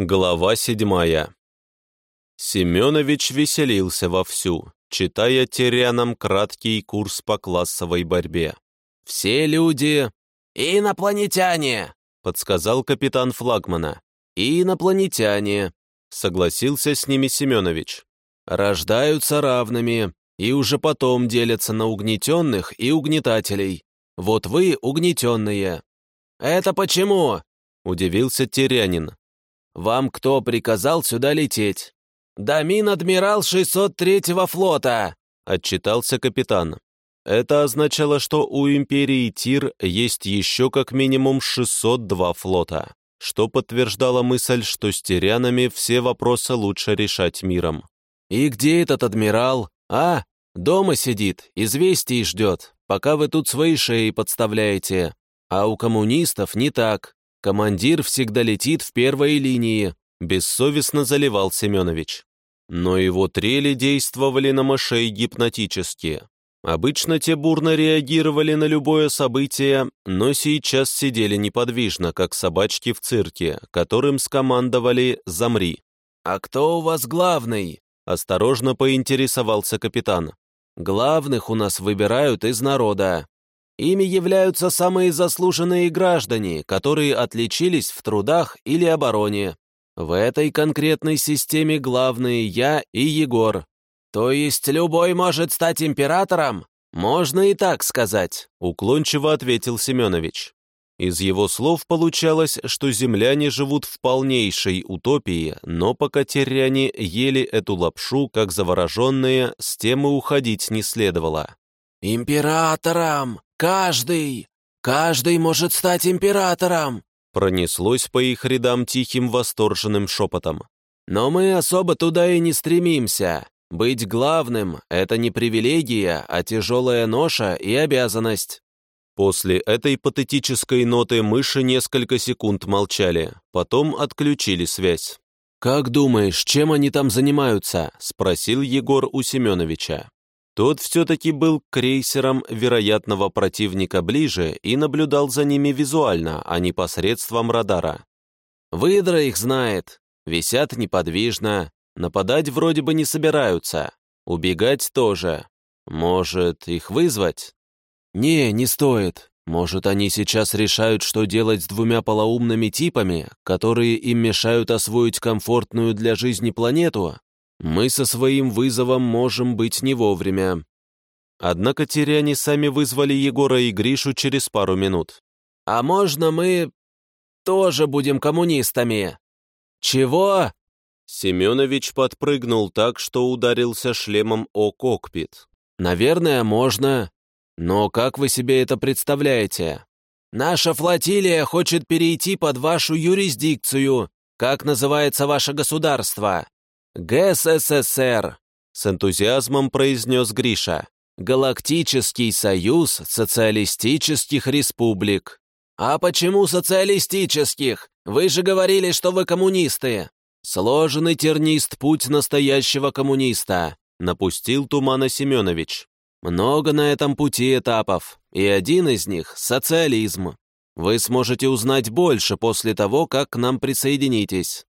Глава седьмая. Семенович веселился вовсю, читая терянам краткий курс по классовой борьбе. «Все люди инопланетяне!» — подсказал капитан флагмана. «Инопланетяне!» — согласился с ними Семенович. «Рождаются равными и уже потом делятся на угнетенных и угнетателей. Вот вы угнетенные». «Это почему?» — удивился Терянин. Вам кто приказал сюда лететь?» «Дамин адмирал 603-го флота!» — отчитался капитан. Это означало, что у империи Тир есть еще как минимум 602 флота, что подтверждало мысль, что с тирянами все вопросы лучше решать миром. «И где этот адмирал? А, дома сидит, известий ждет, пока вы тут свои шеи подставляете. А у коммунистов не так. Командир всегда летит в первой линии», — бессовестно заливал Семенович. Но его трели действовали на мышей гипнотически. Обычно те бурно реагировали на любое событие, но сейчас сидели неподвижно, как собачки в цирке, которым скомандовали «замри». «А кто у вас главный?» — осторожно поинтересовался капитан. «Главных у нас выбирают из народа. Ими являются самые заслуженные граждане, которые отличились в трудах или обороне. В этой конкретной системе главные я и Егор. То есть любой может стать императором? Можно и так сказать, уклончиво ответил Семенович. Из его слов получалось, что земляне живут в полнейшей утопии, но пока теряне ели эту лапшу, как завороженные, с темы уходить не следовало. «Императором! Каждый! Каждый может стать императором!» Пронеслось по их рядам тихим восторженным шепотом. «Но мы особо туда и не стремимся. Быть главным — это не привилегия, а тяжелая ноша и обязанность». После этой патетической ноты мыши несколько секунд молчали, потом отключили связь. «Как думаешь, чем они там занимаются?» — спросил Егор у Семеновича. Тот все-таки был крейсером вероятного противника ближе и наблюдал за ними визуально, а не посредством радара. Выдра их знает, висят неподвижно, нападать вроде бы не собираются, убегать тоже. Может, их вызвать? Не, не стоит. Может, они сейчас решают, что делать с двумя полоумными типами, которые им мешают освоить комфортную для жизни планету? Мы со своим вызовом можем быть не вовремя. Однако теряне сами вызвали Егора и Гришу через пару минут. «А можно мы тоже будем коммунистами?» «Чего?» Семенович подпрыгнул так, что ударился шлемом о кокпит. «Наверное, можно. Но как вы себе это представляете? Наша флотилия хочет перейти под вашу юрисдикцию. Как называется ваше государство?» «ГССР», — с энтузиазмом произнес Гриша. «Галактический союз социалистических республик». «А почему социалистических? Вы же говорили, что вы коммунисты». «Сложенный тернист путь настоящего коммуниста», — напустил Тумана Семенович. «Много на этом пути этапов, и один из них — социализм. Вы сможете узнать больше после того, как к нам присоединитесь».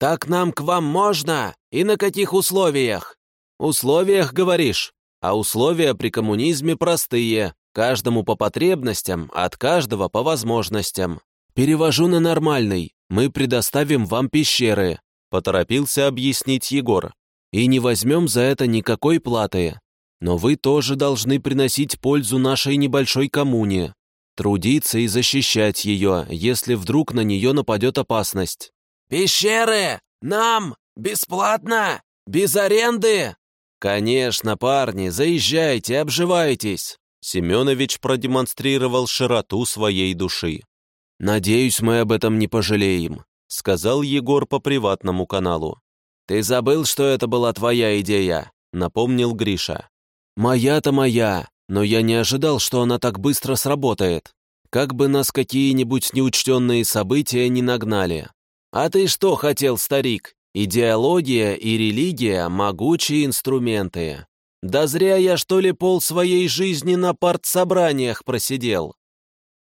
«Так нам к вам можно? И на каких условиях?» «Условиях, говоришь? А условия при коммунизме простые. Каждому по потребностям, от каждого по возможностям. Перевожу на нормальный. Мы предоставим вам пещеры», — поторопился объяснить Егор. «И не возьмем за это никакой платы. Но вы тоже должны приносить пользу нашей небольшой коммуне, трудиться и защищать ее, если вдруг на нее нападет опасность. «Пещеры! Нам! Бесплатно! Без аренды!» «Конечно, парни, заезжайте, обживайтесь!» Семенович продемонстрировал широту своей души. «Надеюсь, мы об этом не пожалеем», — сказал Егор по приватному каналу. «Ты забыл, что это была твоя идея», — напомнил Гриша. «Моя-то моя, но я не ожидал, что она так быстро сработает. Как бы нас какие-нибудь неучтенные события не нагнали. «А ты что хотел, старик? Идеология и религия — могучие инструменты. Да зря я, что ли, пол своей жизни на партсобраниях просидел».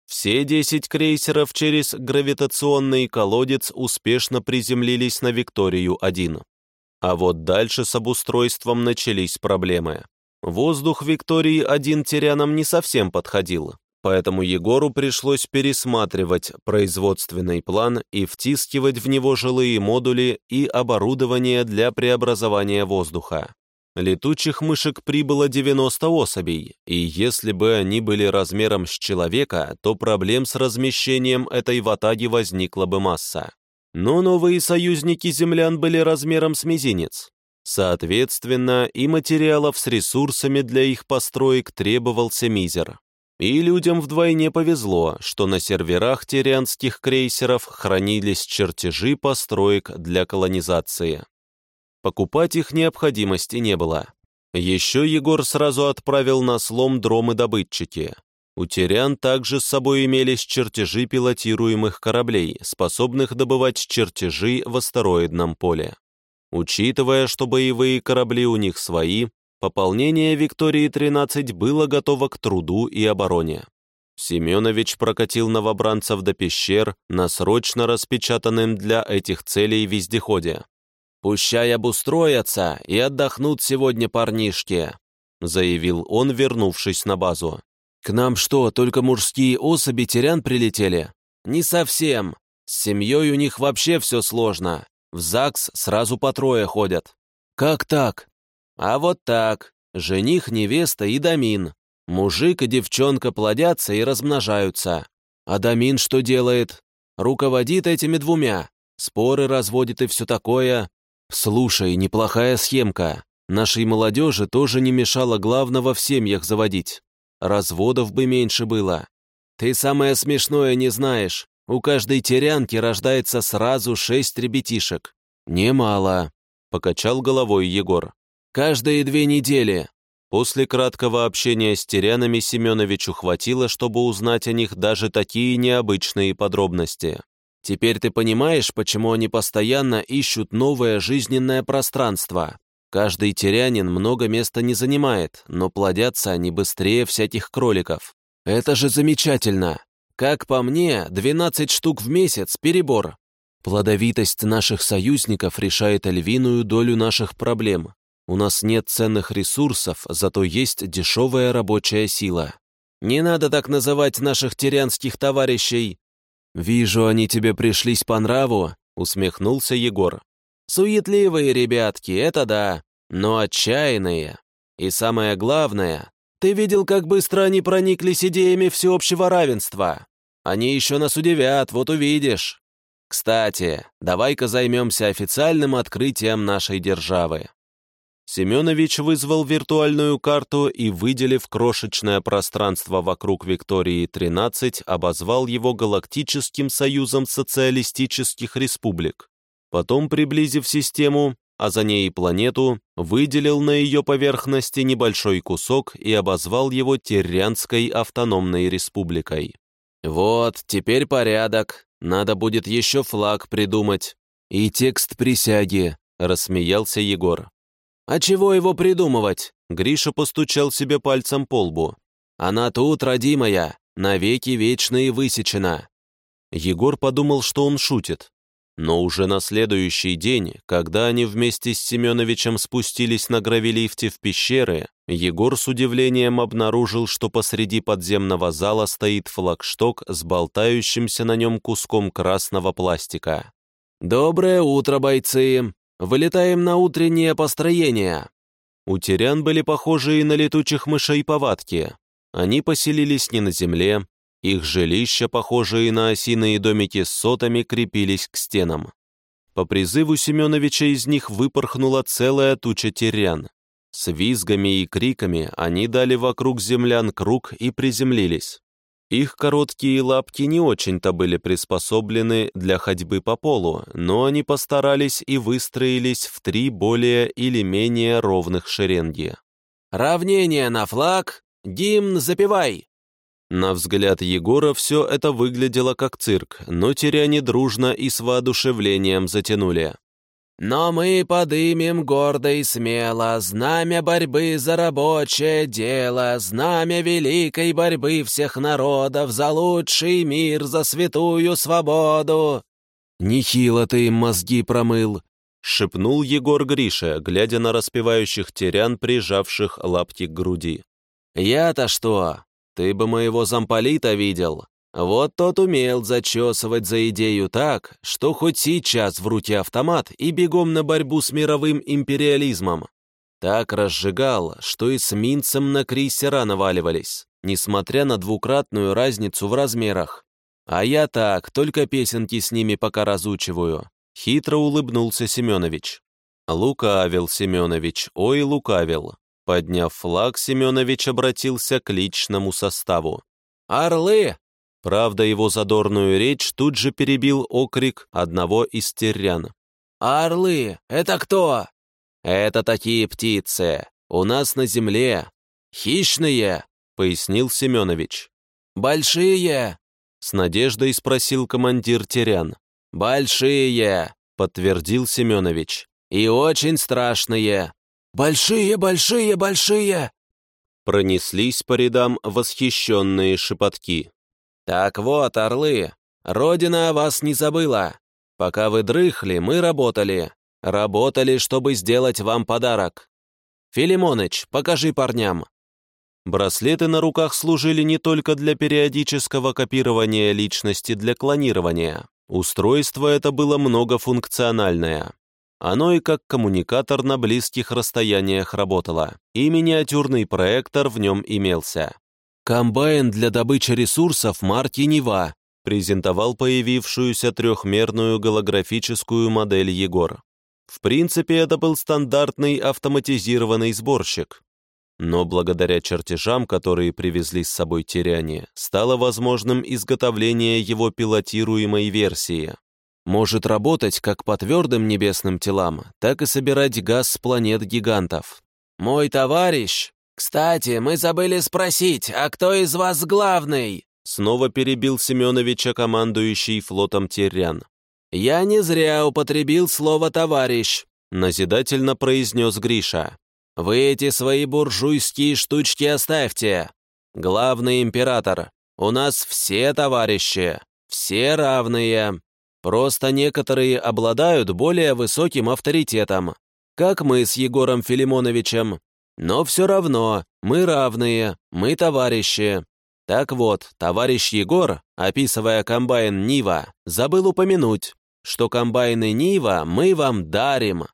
Все десять крейсеров через гравитационный колодец успешно приземлились на Викторию-1. А вот дальше с обустройством начались проблемы. Воздух Виктории-1 Терянам не совсем подходил, поэтому Егору пришлось пересматривать производственный план и втискивать в него жилые модули и оборудование для преобразования воздуха. Летучих мышек прибыло 90 особей, и если бы они были размером с человека, то проблем с размещением этой ватаги возникла бы масса. Но новые союзники землян были размером с мизинец. Соответственно, и материалов с ресурсами для их построек требовался мизер. И людям вдвойне повезло, что на серверах тирианских крейсеров хранились чертежи построек для колонизации. Покупать их необходимости не было. Еще Егор сразу отправил на слом дромы-добытчики. У Терян также с собой имелись чертежи пилотируемых кораблей, способных добывать чертежи в астероидном поле. Учитывая, что боевые корабли у них свои, пополнение Виктории-13 было готово к труду и обороне. Семенович прокатил новобранцев до пещер на срочно распечатанном для этих целей вездеходе. «Пущай обустроятся и отдохнут сегодня парнишки», заявил он, вернувшись на базу. «К нам что, только мужские особи терян прилетели?» «Не совсем. С семьей у них вообще все сложно. В ЗАГС сразу по трое ходят». «Как так?» «А вот так. Жених, невеста и Дамин. Мужик и девчонка плодятся и размножаются. А Дамин что делает? Руководит этими двумя. Споры разводит и все такое. «Слушай, неплохая схемка. Нашей молодежи тоже не мешало главного в семьях заводить. Разводов бы меньше было. Ты самое смешное не знаешь. У каждой терянки рождается сразу шесть ребятишек. Немало», — покачал головой Егор. «Каждые две недели». После краткого общения с терянами Семеновичу хватило, чтобы узнать о них даже такие необычные подробности. Теперь ты понимаешь, почему они постоянно ищут новое жизненное пространство. Каждый терянин много места не занимает, но плодятся они быстрее всяких кроликов. Это же замечательно. Как по мне, 12 штук в месяц – перебор. Плодовитость наших союзников решает львиную долю наших проблем. У нас нет ценных ресурсов, зато есть дешевая рабочая сила. Не надо так называть наших терянских товарищей «Вижу, они тебе пришлись по нраву», — усмехнулся Егор. «Суетливые ребятки, это да, но отчаянные. И самое главное, ты видел, как быстро они прониклись идеями всеобщего равенства. Они еще нас удивят, вот увидишь. Кстати, давай-ка займемся официальным открытием нашей державы». Семенович вызвал виртуальную карту и, выделив крошечное пространство вокруг Виктории-13, обозвал его Галактическим союзом социалистических республик. Потом, приблизив систему, а за ней планету, выделил на ее поверхности небольшой кусок и обозвал его Террянской автономной республикой. «Вот, теперь порядок. Надо будет еще флаг придумать. И текст присяги», — рассмеялся Егор. «А чего его придумывать?» Гриша постучал себе пальцем по лбу. «Она тут, родимая, навеки вечные высечена». Егор подумал, что он шутит. Но уже на следующий день, когда они вместе с Семеновичем спустились на гравилифте в пещеры, Егор с удивлением обнаружил, что посреди подземного зала стоит флагшток с болтающимся на нем куском красного пластика. «Доброе утро, бойцы!» Вылетаем на утреннее построение». У терян были похожие на летучих мышей повадки. Они поселились не на земле, их жилища, похожие на осиные домики с сотами, крепились к стенам. По призыву Семеновича из них выпорхнула целая туча терян. С визгами и криками они дали вокруг землян круг и приземлились. Их короткие лапки не очень-то были приспособлены для ходьбы по полу, но они постарались и выстроились в три более или менее ровных шеренги. «Равнение на флаг! Гимн запевай!» На взгляд Егора все это выглядело как цирк, но теряне дружно и с воодушевлением затянули. Но мы подымем гордо и смело знамя борьбы за рабочее дело, знамя великой борьбы всех народов за лучший мир, за святую свободу!» «Нехило ты им мозги промыл!» — шепнул Егор Гриша, глядя на распевающих терян, прижавших лапти к груди. «Я-то что? Ты бы моего замполита видел. Вот тот умел зачесывать за идею так, что хоть сейчас в руке автомат и бегом на борьбу с мировым империализмом. Так разжигал, что и с Минцем на крейсера наваливались, несмотря на двукратную разницу в размерах. А я так, только песенки с ними пока разучиваю. Хитро улыбнулся Семенович. Лукавил Семенович, ой, лукавил. Подняв флаг, Семенович обратился к личному составу. «Орлы, Правда, его задорную речь тут же перебил окрик одного из террян. «Орлы! Это кто?» «Это такие птицы. У нас на земле. Хищные!» — пояснил Семенович. «Большие?» — с надеждой спросил командир терян. «Большие!» — подтвердил Семенович. «И очень страшные!» «Большие, большие, большие!» Пронеслись по рядам восхищенные шепотки. «Так вот, орлы, Родина о вас не забыла. Пока вы дрыхли, мы работали. Работали, чтобы сделать вам подарок. Филимоныч, покажи парням». Браслеты на руках служили не только для периодического копирования личности для клонирования. Устройство это было многофункциональное. Оно и как коммуникатор на близких расстояниях работало, и миниатюрный проектор в нем имелся. «Комбайн для добычи ресурсов марки «Нева», презентовал появившуюся трехмерную голографическую модель Егор. В принципе, это был стандартный автоматизированный сборщик. Но благодаря чертежам, которые привезли с собой теряне, стало возможным изготовление его пилотируемой версии. Может работать как по твердым небесным телам, так и собирать газ с планет гигантов. «Мой товарищ», «Кстати, мы забыли спросить, а кто из вас главный?» Снова перебил Семеновича командующий флотом Террян. «Я не зря употребил слово «товарищ», — назидательно произнес Гриша. «Вы эти свои буржуйские штучки оставьте. Главный император, у нас все товарищи, все равные. Просто некоторые обладают более высоким авторитетом, как мы с Егором Филимоновичем, но все равно, мы равные, мы товарищи. Так вот, товарищ Егор, описывая комбайн Нива, забыл упомянуть, что комбайны Нива мы вам дарим.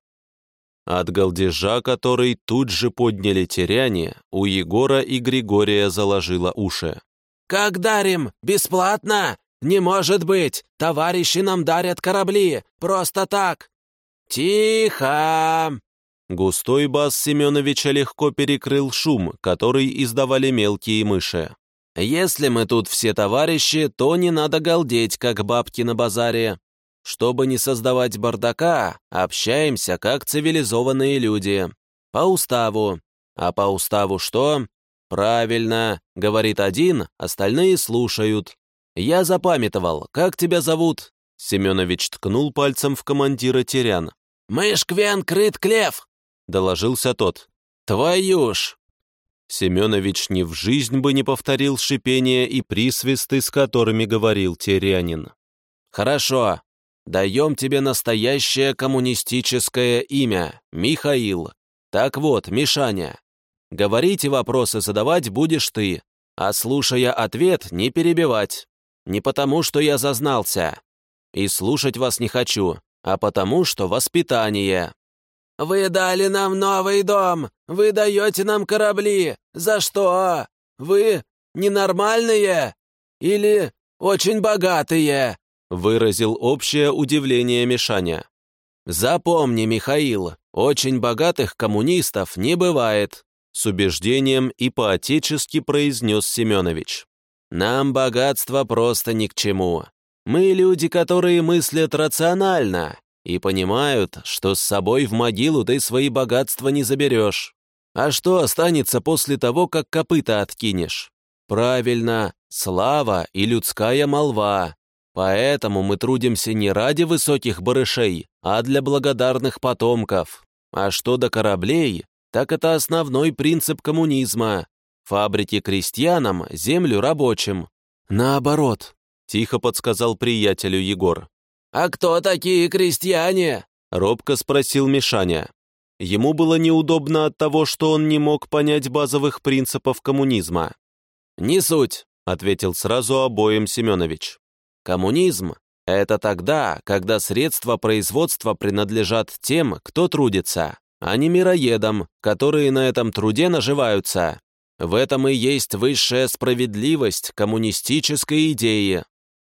От голдежа, который тут же подняли теряне, у Егора и Григория заложило уши. «Как дарим? Бесплатно? Не может быть! Товарищи нам дарят корабли! Просто так!» «Тихо!» Густой бас Семеновича легко перекрыл шум, который издавали мелкие мыши. «Если мы тут все товарищи, то не надо галдеть, как бабки на базаре. Чтобы не создавать бардака, общаемся, как цивилизованные люди. По уставу. А по уставу что? Правильно, говорит один, остальные слушают. Я запамятовал, как тебя зовут?» Семенович ткнул пальцем в командира Терян. «Мышь Квен Крыт Клев!» — доложился тот. «Твою ж!» Семенович ни в жизнь бы не повторил шипение и присвисты, с которыми говорил Терянин. «Хорошо, даем тебе настоящее коммунистическое имя, Михаил. Так вот, Мишаня, говорить и вопросы задавать будешь ты, а слушая ответ, не перебивать. Не потому, что я зазнался. И слушать вас не хочу, а потому, что воспитание. «Вы дали нам новый дом! Вы даете нам корабли! За что? Вы ненормальные? Или очень богатые?» Выразил общее удивление Мишаня. «Запомни, Михаил, очень богатых коммунистов не бывает», с убеждением и поотечески произнес Семенович. «Нам богатство просто ни к чему. Мы люди, которые мыслят рационально, и понимают, что с собой в могилу ты свои богатства не заберешь. А что останется после того, как копыта откинешь? Правильно, слава и людская молва. Поэтому мы трудимся не ради высоких барышей, а для благодарных потомков. А что до кораблей, так это основной принцип коммунизма. Фабрики крестьянам, землю рабочим. Наоборот, тихо подсказал приятелю Егор. «А кто такие крестьяне?» робко спросил Мишаня. Ему было неудобно от того, что он не мог понять базовых принципов коммунизма. «Не суть», — ответил сразу обоим Семенович. «Коммунизм — это тогда, когда средства производства принадлежат тем, кто трудится, а не мироедам, которые на этом труде наживаются. В этом и есть высшая справедливость коммунистической идеи.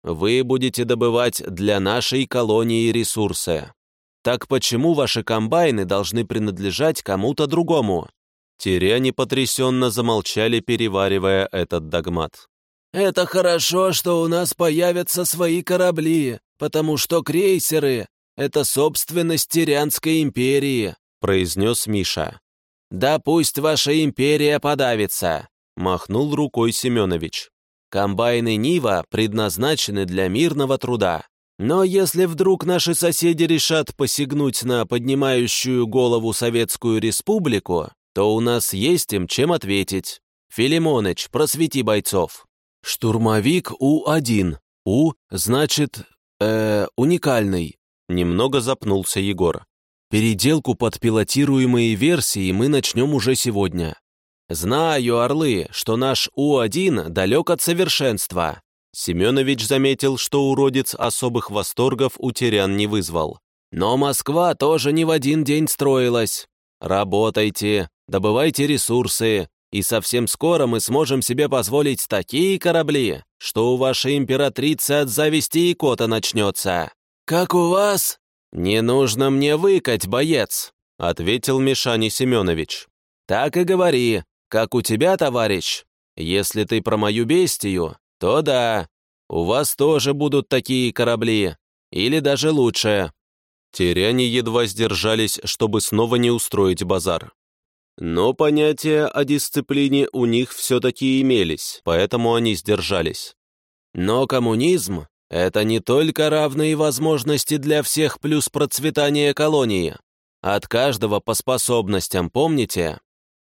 Вы будете добывать для нашей колонии ресурсы. Так почему ваши комбайны должны принадлежать кому-то другому?» Тиряне потрясенно замолчали, переваривая этот догмат. «Это хорошо, что у нас появятся свои корабли, потому что крейсеры — это собственность Тирянской империи», — произнес Миша. «Да пусть ваша империя подавится», — махнул рукой Семенович. «Комбайны Нива предназначены для мирного труда. Но если вдруг наши соседи решат посягнуть на поднимающую голову Советскую Республику, то у нас есть им чем ответить. Филимоныч, просвети бойцов. Штурмовик У-1. У, значит, э, уникальный. Немного запнулся Егор. Переделку под пилотируемые версии мы начнем уже сегодня. Знаю, орлы, что наш У-1 далек от совершенства, Семенович заметил, что уродец особых восторгов у Терян не вызвал. «Но Москва тоже не в один день строилась. Работайте, добывайте ресурсы, и совсем скоро мы сможем себе позволить такие корабли, что у вашей императрицы от зависти икота начнется». «Как у вас?» «Не нужно мне выкать, боец», — ответил Мишани Семенович. «Так и говори, как у тебя, товарищ. Если ты про мою бестию, то да, у вас тоже будут такие корабли, или даже лучше». Теряне едва сдержались, чтобы снова не устроить базар. Но понятия о дисциплине у них все-таки имелись, поэтому они сдержались. Но коммунизм — это не только равные возможности для всех плюс процветание колонии. От каждого по способностям, помните?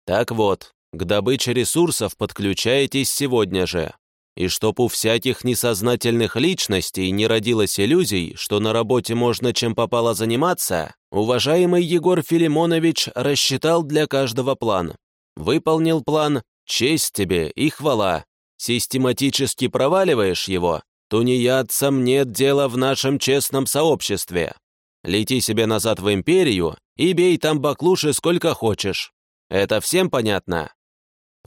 Так вот, к добыче ресурсов подключаетесь сегодня же и чтоб у всяких несознательных личностей не родилось иллюзий, что на работе можно чем попало заниматься, уважаемый Егор Филимонович рассчитал для каждого план. Выполнил план «Честь тебе и хвала». Систематически проваливаешь его, тунеядцам нет дела в нашем честном сообществе. Лети себе назад в империю и бей там баклуши сколько хочешь. Это всем понятно?»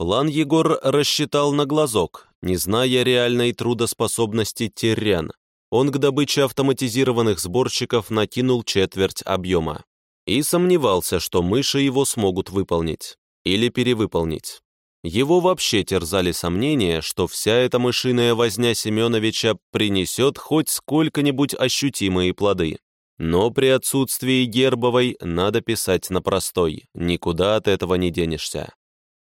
План Егор рассчитал на глазок, не зная реальной трудоспособности террян. Он к добыче автоматизированных сборщиков накинул четверть объема. И сомневался, что мыши его смогут выполнить. Или перевыполнить. Его вообще терзали сомнения, что вся эта мышиная возня Семеновича принесет хоть сколько-нибудь ощутимые плоды. Но при отсутствии Гербовой надо писать на простой, никуда от этого не денешься.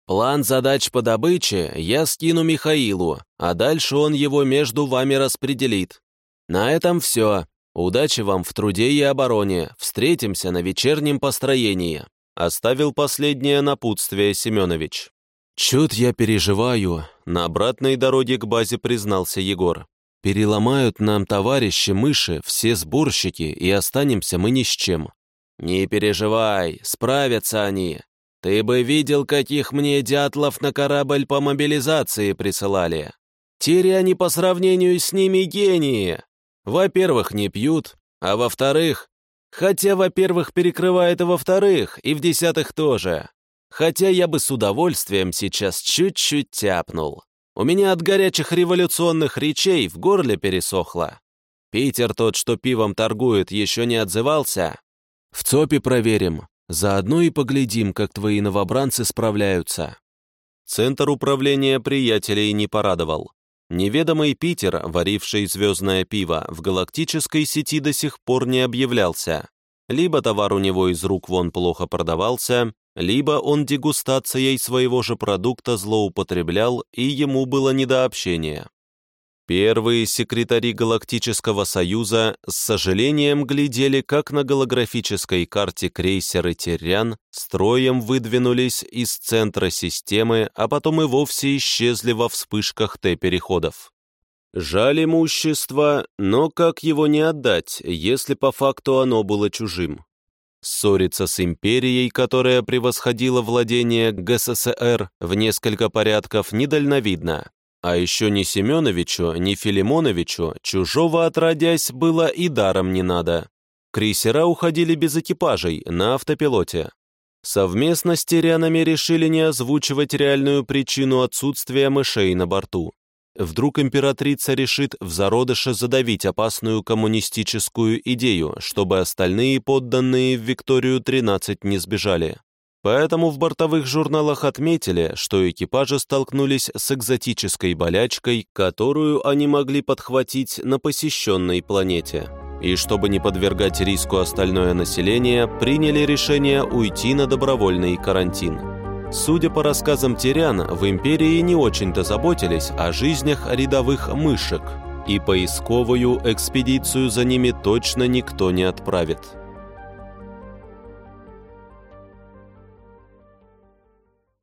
План задач по добыче я скину Михаилу, а дальше он его между вами распределит. На этом все. Удачи вам в труде и обороне. Встретимся на вечернем построении. Оставил последнее напутствие Семенович. «Чет я переживаю», — на обратной дороге к базе признался Егор. «Переломают нам товарищи мыши, все сборщики, и останемся мы ни с чем». «Не переживай, справятся они. Ты бы видел, каких мне дятлов на корабль по мобилизации присылали. Тиряне по сравнению с ними гении. Во-первых, не пьют, а во-вторых... Хотя, во-первых, перекрывает и во-вторых, и в-десятых тоже. Хотя я бы с удовольствием сейчас чуть-чуть тяпнул. У меня от горячих революционных речей в горле пересохло. Питер тот, что пивом торгует, еще не отзывался. В ЦОПе проверим, Заодно и поглядим, как твои новобранцы справляются». Центр управления приятелей не порадовал. Неведомый Питер, варивший звездное пиво, в галактической сети до сих пор не объявлялся. Либо товар у него из рук вон плохо продавался, либо он дегустацией своего же продукта злоупотреблял, и ему было не до общения. Первые секретари Галактического Союза с сожалением глядели, как на голографической карте крейсеры «Терян» строем выдвинулись из центра системы, а потом и вовсе исчезли во вспышках Т-переходов. Жаль имущество, но как его не отдать, если по факту оно было чужим? Ссориться с империей, которая превосходила владение ГССР в несколько порядков, недальновидно. А еще ни Семеновичу, ни Филимоновичу чужого отродясь было и даром не надо. Крейсера уходили без экипажей, на автопилоте. Совместно с Терянами решили не озвучивать реальную причину отсутствия мышей на борту. Вдруг императрица решит в зародыше задавить опасную коммунистическую идею, чтобы остальные подданные в Викторию-13 не сбежали. Поэтому в бортовых журналах отметили, что экипажи столкнулись с экзотической болячкой, которую они могли подхватить на посещенной планете. И чтобы не подвергать риску остальное население, приняли решение уйти на добровольный карантин. Судя по рассказам Терян, в Империи не очень-то заботились о жизнях рядовых мышек, и поисковую экспедицию за ними точно никто не отправит.